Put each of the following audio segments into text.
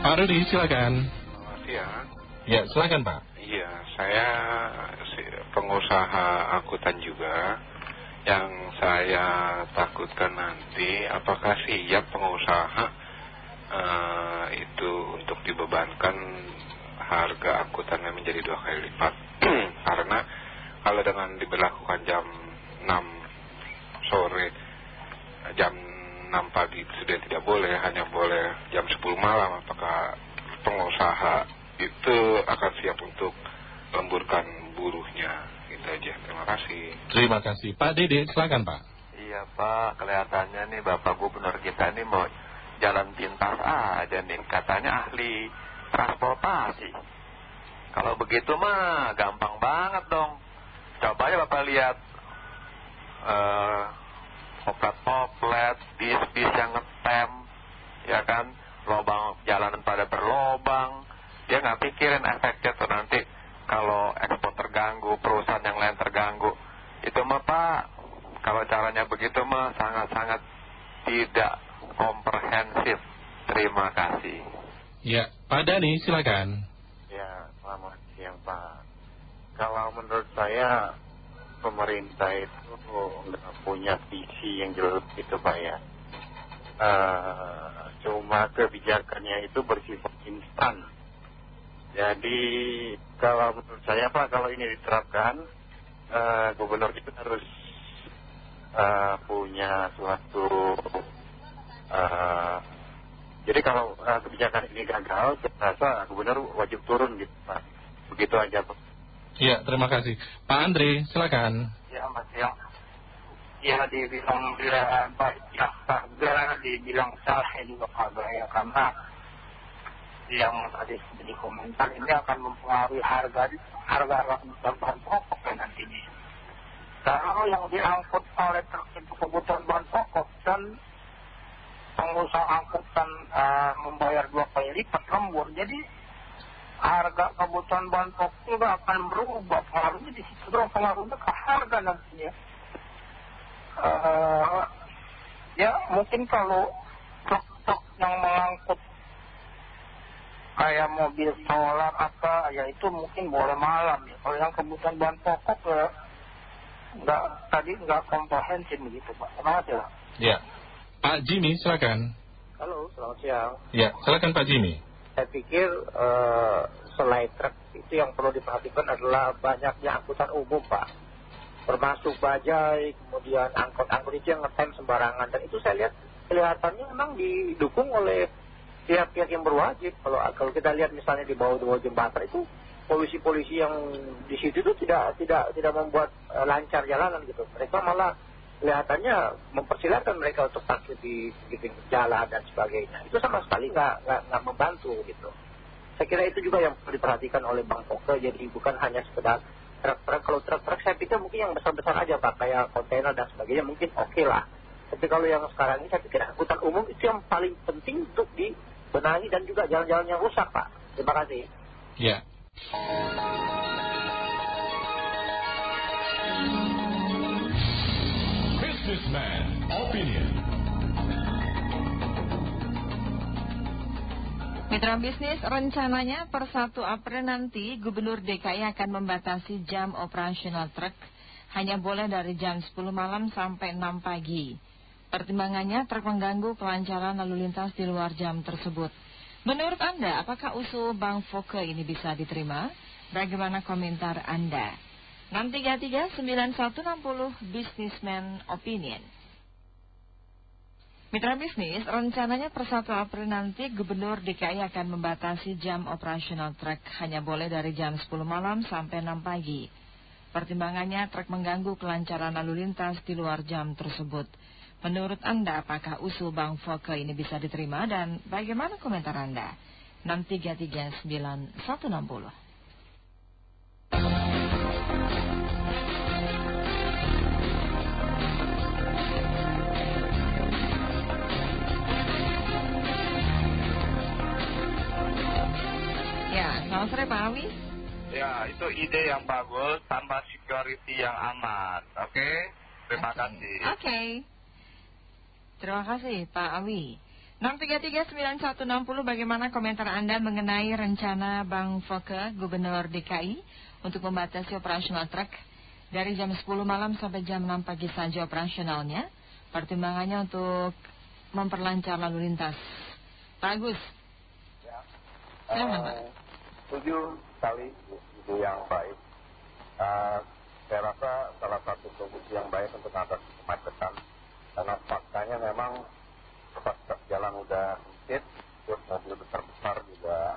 Pak Rudi, silakan. Selamat siang. Ya, silakan Pak. Iya, saya pengusaha angkutan juga. Yang saya takutkan nanti, apakah siap pengusaha uh, itu untuk dibebankan harga angkutannya menjadi dua kali lipat? Karena kalau dengan diberlakukan jam 6 sore, jam 6 pagi sudah tidak boleh, hanya boleh jam 10 malam. Pengusaha itu akan siap untuk lemburkan buruhnya? Itu aja. Terima kasih. Terima kasih. Pak Dede, silakan Pak. Iya Pak, kelihatannya nih Bapak Gubernur kita ini mau jalan pintas aja nih. Katanya ahli transportasi. Kalau begitu mah gampang banget dong. Coba ya Bapak lihat. Uh, poplet-poplet, bis-bis yang ngetem, ya kan, lobang jalanan pada berlobang, dia nggak pikirin efeknya tuh nanti kalau ekspor terganggu, perusahaan yang lain terganggu, itu mah Pak, kalau caranya begitu mah sangat-sangat tidak komprehensif. Terima kasih. Ya, Pak Dani silakan. Ya, selamat siang Pak. Kalau menurut saya pemerintah itu nggak punya visi yang jelas itu Pak ya. Uh, cuma kebijakannya itu bersifat instan. Jadi kalau menurut saya Pak, kalau ini diterapkan, uh, gubernur itu harus uh, punya suatu. Uh, jadi kalau uh, kebijakan ini gagal, saya rasa gubernur wajib turun gitu Pak. Begitu aja Pak. Ya, terima kasih. Pak Andre, silakan. Ya, Mas ya. Ya, dibilang bila baik ya, kagak, dibilang salah juga kagak ya, karena yang tadi di komentar ini akan mempengaruhi harga harga bahan pokok ya nantinya. Kalau yang diangkut oleh truk itu kebutuhan bahan pokok dan pengusaha angkutan uh, membayar dua kali lipat lembur, jadi harga kebutuhan bahan pokok juga akan berubah pengaruhnya di situ dong pengaruhnya ke harga nantinya uh, ya mungkin kalau truk-truk yang mengangkut kayak mobil solar apa ya itu mungkin boleh malam ya. Kalau yang kebutuhan bahan pokok ya nggak tadi nggak komprehensif begitu pak. Terima kasih pak. Ya. Pak Jimmy silakan. Halo selamat siang. Ya silakan Pak Jimmy. Saya pikir uh, selain truk itu yang perlu diperhatikan adalah banyaknya angkutan umum Pak. Termasuk bajai, kemudian angkot-angkot itu yang ngetem sembarangan. Dan itu saya lihat kelihatannya memang didukung oleh pihak-pihak yang berwajib. Kalau kalau kita lihat misalnya di bawah-bawah jembatan itu polisi-polisi yang di situ itu tidak tidak tidak membuat uh, lancar jalanan gitu. Mereka malah kelihatannya mempersilahkan mereka untuk parkir di, di pinggir jalan dan sebagainya. Itu sama sekali nggak, nggak, membantu gitu. Saya kira itu juga yang diperhatikan oleh Bang Oke. Jadi bukan hanya sekedar truk-truk. Kalau truk-truk saya pikir mungkin yang besar-besar aja Pak. Kayak kontainer dan sebagainya mungkin oke lah. Tapi kalau yang sekarang ini saya pikir angkutan umum itu yang paling penting untuk dibenahi dan juga jalan-jalan yang rusak Pak. Terima kasih. Ya. Businessman Opinion. Mitra bisnis rencananya per 1 April nanti Gubernur DKI akan membatasi jam operasional truk hanya boleh dari jam 10 malam sampai 6 pagi. Pertimbangannya truk mengganggu kelancaran lalu lintas di luar jam tersebut. Menurut Anda, apakah usul Bang Foke ini bisa diterima? Bagaimana komentar Anda? 633-9160 Businessman Opinion Mitra bisnis, rencananya per 1 April nanti Gubernur DKI akan membatasi jam operasional truk hanya boleh dari jam 10 malam sampai 6 pagi. Pertimbangannya truk mengganggu kelancaran lalu lintas di luar jam tersebut. Menurut Anda, apakah usul Bang Foke ini bisa diterima dan bagaimana komentar Anda? 6339160 Ya, selamat sore Pak Awi. Ya, itu ide yang bagus tanpa security yang aman. Oke, okay? terima okay. kasih. Oke. Okay. Terima kasih Pak Awi. 6339160 bagaimana komentar Anda mengenai rencana Bang Foke, Gubernur DKI untuk membatasi operasional truk dari jam 10 malam sampai jam 6 pagi saja operasionalnya. Pertimbangannya untuk memperlancar lalu lintas. Pak Agus. Ya. Silahkan, Pak. Uh, setuju sekali itu yang baik. Uh, saya rasa salah satu solusi yang baik untuk mengatasi kemacetan. Karena faktanya memang pas jalan udah sempit, terus mobil besar-besar juga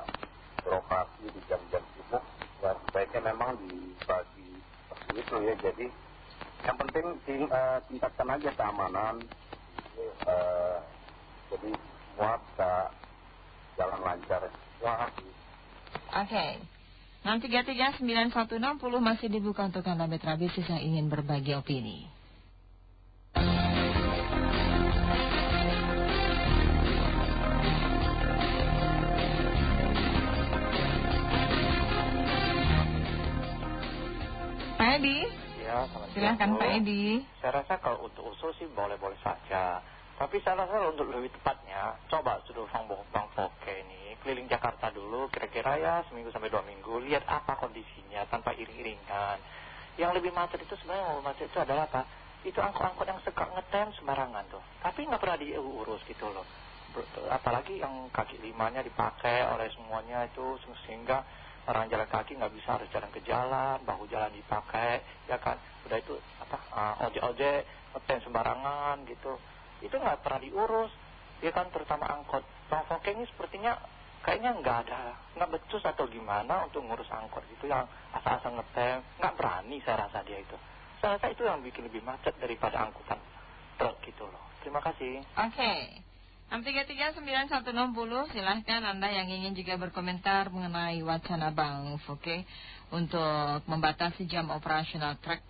beroperasi di jam-jam sibuk. Dan sebaiknya memang dibagi seperti itu ya. Jadi yang penting uh, tingkatkan aja keamanan. Uh, jadi semua bisa jalan lancar. Terima kasih. Oke. 6339160 masih dibuka untuk Anda mitra bisnis yang ingin berbagi opini. Pak Edi. Ya, selamat Silahkan. Pak Edi. Saya rasa kalau untuk usul sih boleh-boleh saja. Tapi saya rasa untuk lebih tepatnya, coba sudah Bang, Bang Foke ini keliling Jakarta dulu, kira-kira ya seminggu sampai dua minggu, lihat apa kondisinya tanpa iring-iringan. Yang lebih macet itu sebenarnya yang macet itu adalah apa? Itu angkot-angkot yang suka ngetem sembarangan tuh. Tapi nggak pernah diurus gitu loh. Apalagi yang kaki limanya dipakai oleh semuanya itu sehingga orang jalan kaki nggak bisa harus jalan ke jalan, bahu jalan dipakai, ya kan? Udah itu apa? ah, ojek-ojek ngetem sembarangan gitu itu nggak pernah diurus ya kan terutama angkot Bang Foke ini sepertinya kayaknya nggak ada nggak becus atau gimana untuk ngurus angkot itu yang asal-asal ngetem nggak berani saya rasa dia itu saya rasa itu yang bikin lebih macet daripada angkutan truk gitu loh terima kasih Oke. 6339160 silahkan Anda yang ingin juga berkomentar mengenai wacana Bang Foke untuk membatasi jam operasional truk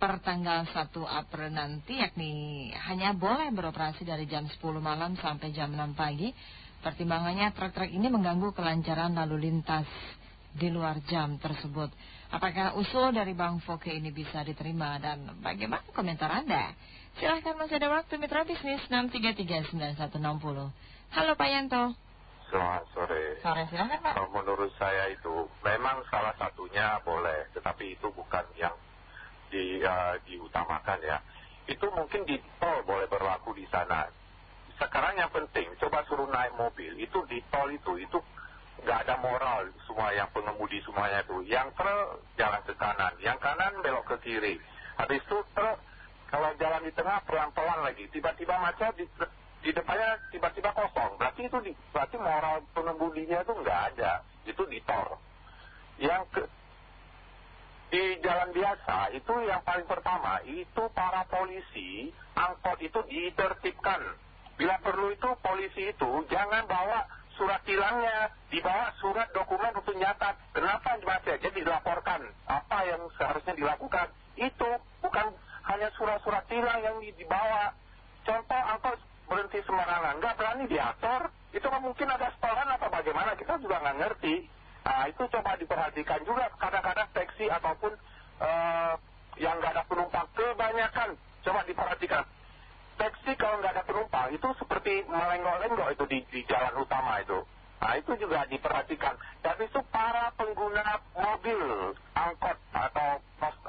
per tanggal 1 April nanti yakni hanya boleh beroperasi dari jam 10 malam sampai jam 6 pagi. Pertimbangannya truk-truk ini mengganggu kelancaran lalu lintas di luar jam tersebut. Apakah usul dari Bang Foke ini bisa diterima dan bagaimana komentar Anda? Silahkan masih ada waktu Mitra Bisnis 6339160. Halo Pak Yanto. Selamat sore. Sore silahkan Pak. Kalau menurut saya itu memang salah satunya boleh, tetapi itu bukan yang di, uh, diutamakan ya. Itu mungkin di tol boleh berlaku di sana. Sekarang yang penting, coba suruh naik mobil, itu di tol itu, itu nggak ada moral semua yang pengemudi semuanya itu. Yang truk jalan ke kanan, yang kanan belok ke kiri. Habis itu truk kalau jalan di tengah pelan-pelan lagi, tiba-tiba macet di, di depannya tiba-tiba kosong. Berarti itu di, berarti moral pengemudinya itu nggak ada. Itu di tol. Yang ke, di jalan biasa itu yang paling pertama itu para polisi angkot itu ditertibkan. Bila perlu itu polisi itu jangan bawa surat tilangnya, dibawa surat dokumen untuk nyatat. Kenapa macet? Jadi dilaporkan apa yang seharusnya dilakukan. Itu bukan hanya surat-surat tilang yang dibawa. Contoh angkot berhenti sembarangan, nggak berani diatur. Itu mungkin ada setoran atau bagaimana kita juga nggak ngerti. Nah itu coba diperhatikan juga kadang-kadang taksi ataupun uh, yang nggak ada penumpang kebanyakan coba diperhatikan. Taksi kalau nggak ada penumpang itu seperti melenggok-lenggok itu di, di jalan utama itu. Nah itu juga diperhatikan. Dan itu para pengguna mobil angkot atau customer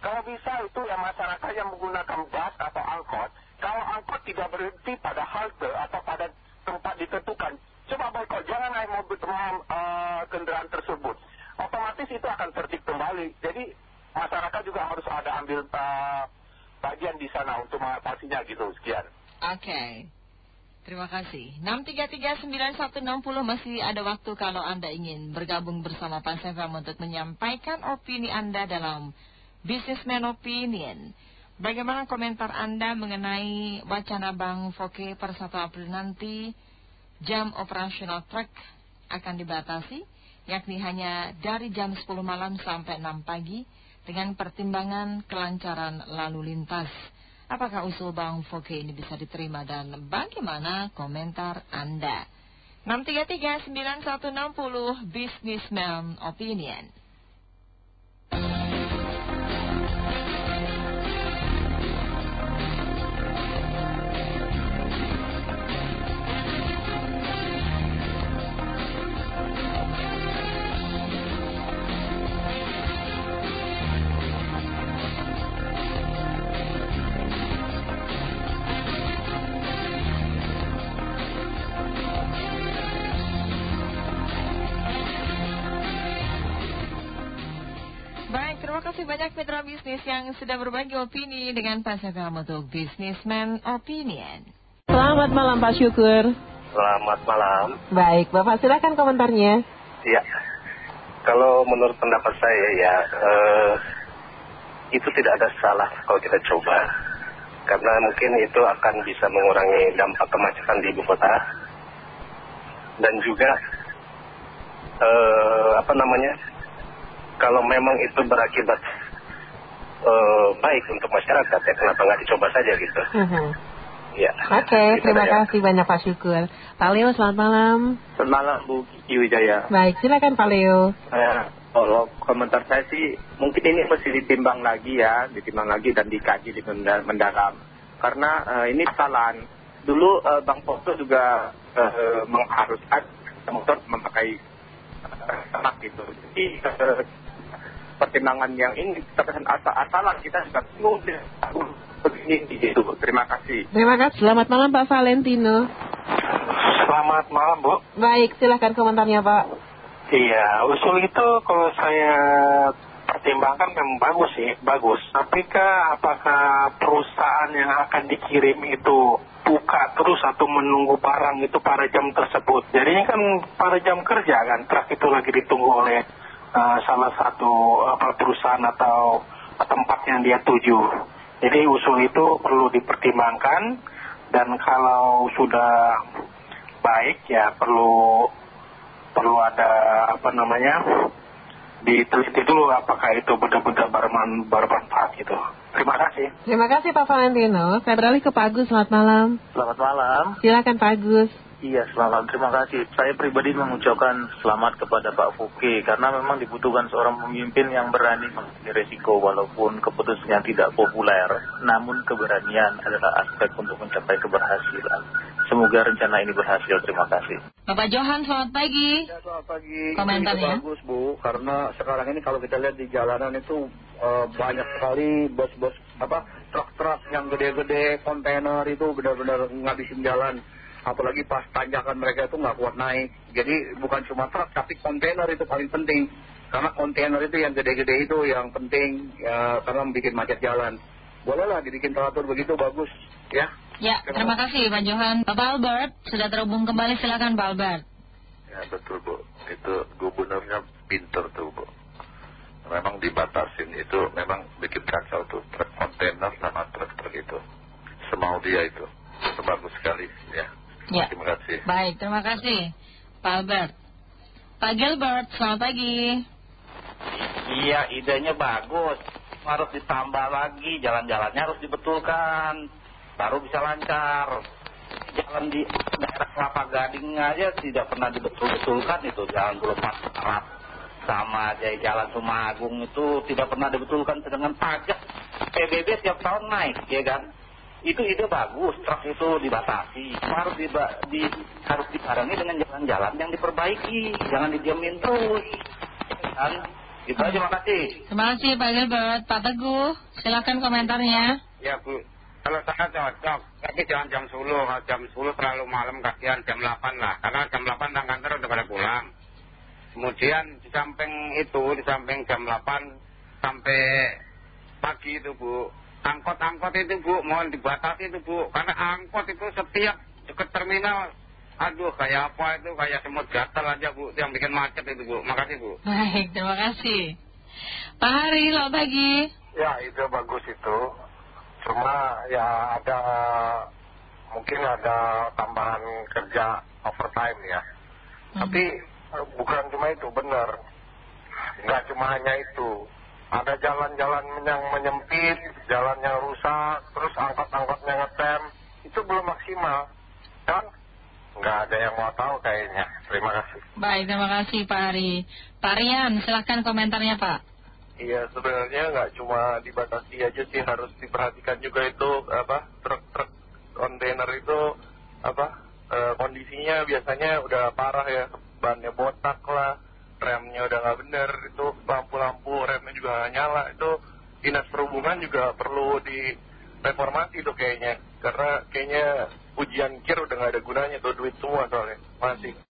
kalau bisa itu yang masyarakat yang menggunakan bus atau angkot. Kalau angkot tidak berhenti pada halte atau pada tempat ditentukan coba boykot jangan naik mobil uh, kendaraan tersebut. Otomatis itu akan tertib kembali. Jadi masyarakat juga harus ada ambil uh, bagian di sana untuk mengatasinya gitu. Sekian. Oke. Terima kasih. 6339160 masih ada waktu kalau Anda ingin bergabung bersama Pak Sefam untuk menyampaikan opini Anda dalam Businessman Opinion. Bagaimana komentar Anda mengenai wacana Bang Foke per 1 April nanti jam operasional truk akan dibatasi, yakni hanya dari jam 10 malam sampai 6 pagi dengan pertimbangan kelancaran lalu lintas. Apakah usul Bang Foke ini bisa diterima dan bagaimana komentar Anda? 633-9160 Businessman Opinion. Kasih banyak mitra bisnis yang sudah berbagi opini dengan program untuk Businessman Opinion. Selamat malam Pak Syukur. Selamat malam. Baik, Bapak silakan komentarnya. Iya. Kalau menurut pendapat saya ya, eh, itu tidak ada salah kalau kita coba. Karena mungkin itu akan bisa mengurangi dampak kemacetan di ibu kota. Dan juga, eh, apa namanya, kalau memang itu berakibat eh, baik untuk masyarakat, ya kenapa nggak dicoba saja gitu. Mhm. Ya. Oke, Gitu terima kasih banyak Pak Syukur. Pak Leo, selamat malam. Selamat malam Bu Kiki Wijaya. Baik, silakan Pak Leo. Saya, kalau komentar saya sih mungkin ini mesti ditimbang lagi ya, ditimbang lagi dan dikaji di menda- mendalam. Karena eh, ini kesalahan. Dulu eh, Bang Foto juga eh, mengharuskan motor memakai eh, anak gitu. Jadi eh, pertimbangan yang ini terkesan asal-asalan kita juga bingung. Begini gitu. Terima kasih. Terima kasih. Selamat malam Pak Valentino. Selamat malam, Bu. Baik, silakan komentarnya Pak. Iya, usul itu kalau saya pertimbangkan memang bagus sih, bagus. Tapi kah apakah perusahaan yang akan dikirim itu buka terus atau menunggu barang itu pada jam tersebut? Jadinya kan pada jam kerja kan, truk itu lagi ditunggu oleh salah satu apa, perusahaan atau tempat yang dia tuju. Jadi usul itu perlu dipertimbangkan dan kalau sudah baik ya perlu perlu ada apa namanya diteliti dulu apakah itu benar-benar berman- bermanfaat gitu. Terima kasih. Terima kasih Pak Valentino. Saya beralih ke Pak Agus, selamat malam. Selamat malam. Silakan Pak Agus. Iya, selamat. Terima kasih. Saya pribadi mengucapkan selamat kepada Pak Fuki karena memang dibutuhkan seorang pemimpin yang berani mengambil resiko walaupun keputusannya tidak populer. Namun keberanian adalah aspek untuk mencapai keberhasilan. Semoga rencana ini berhasil. Terima kasih. Bapak Johan, selamat pagi. Selamat pagi. Komentarnya. Itu bagus Bu, karena sekarang ini kalau kita lihat di jalanan itu eh, banyak sekali bos-bos apa truk-truk yang gede-gede kontainer itu benar-benar ngabisin jalan. Apalagi pas tanjakan mereka itu nggak kuat naik. Jadi bukan cuma truk, tapi kontainer itu paling penting. Karena kontainer itu yang gede-gede itu yang penting ya, karena membuat macet jalan. Bolehlah dibikin teratur begitu bagus ya. Ya, terima kasih Pak Johan. Bapak Albert, sudah terhubung kembali, silakan Pak Albert. Ya betul Bu, itu gubernurnya pinter tuh Bu. Memang dibatasin itu memang bikin kacau tuh truk kontainer sama truk-truk itu. Semau dia itu. Itu bagus sekali ya. Ya. Terima kasih. Baik, terima kasih Pak Albert. Pak Gilbert, selamat pagi. Iya, idenya bagus. Harus ditambah lagi, jalan-jalannya harus dibetulkan. Baru bisa lancar. Jalan di daerah Kelapa Gading aja tidak pernah dibetul-betulkan itu. Jalan belum Arab sama dari jalan Sumagung itu tidak pernah dibetulkan. Sedangkan pajak PBB tiap tahun naik, ya kan? Itu ide bagus, truk itu dibatasi. Harus, diba, di, harus dibarengi dengan jalan-jalan yang diperbaiki. Jangan didiamin terus. Kan? Gitu aja, makasih. Terima kasih Pak Gilbert. Pak Teguh, silakan komentarnya. Ya Bu, kalau saya cocok, tapi jangan jam 10, kalau jam 10 terlalu malam kasihan jam 8 lah, karena jam 8 orang kantor udah pada pulang. Kemudian di samping itu, di samping jam 8 sampai pagi itu Bu, angkot-angkot itu Bu, mohon dibatasi itu Bu, karena angkot itu setiap dekat terminal, aduh kayak apa itu, kayak semut gatal aja Bu, yang bikin macet itu Bu, makasih Bu. Baik, terima kasih. Pak Hari, selamat pagi. Ya itu bagus itu. Cuma ya ada Mungkin ada tambahan kerja overtime ya. Tapi eh, bukan cuma itu benar. Nggak cuma hanya itu Ada jalan-jalan yang menyempit Jalannya rusak Terus angkot-angkotnya ngetem. Itu belum maksimal. Kan? Nggak ada yang mau tahu kayaknya. Terima kasih. Baik, terima kasih Pak Hari. Pak Rian, silakan komentarnya Pak. Iya sebenarnya nggak cuma dibatasi aja sih harus diperhatikan juga itu apa truk-truk kontainer itu apa eh, kondisinya biasanya udah parah ya bannya botak lah remnya udah nggak bener itu lampu-lampu remnya juga nggak nyala itu dinas perhubungan juga perlu direformasi tuh kayaknya karena kayaknya ujian kir udah nggak ada gunanya tuh duit semua soalnya masih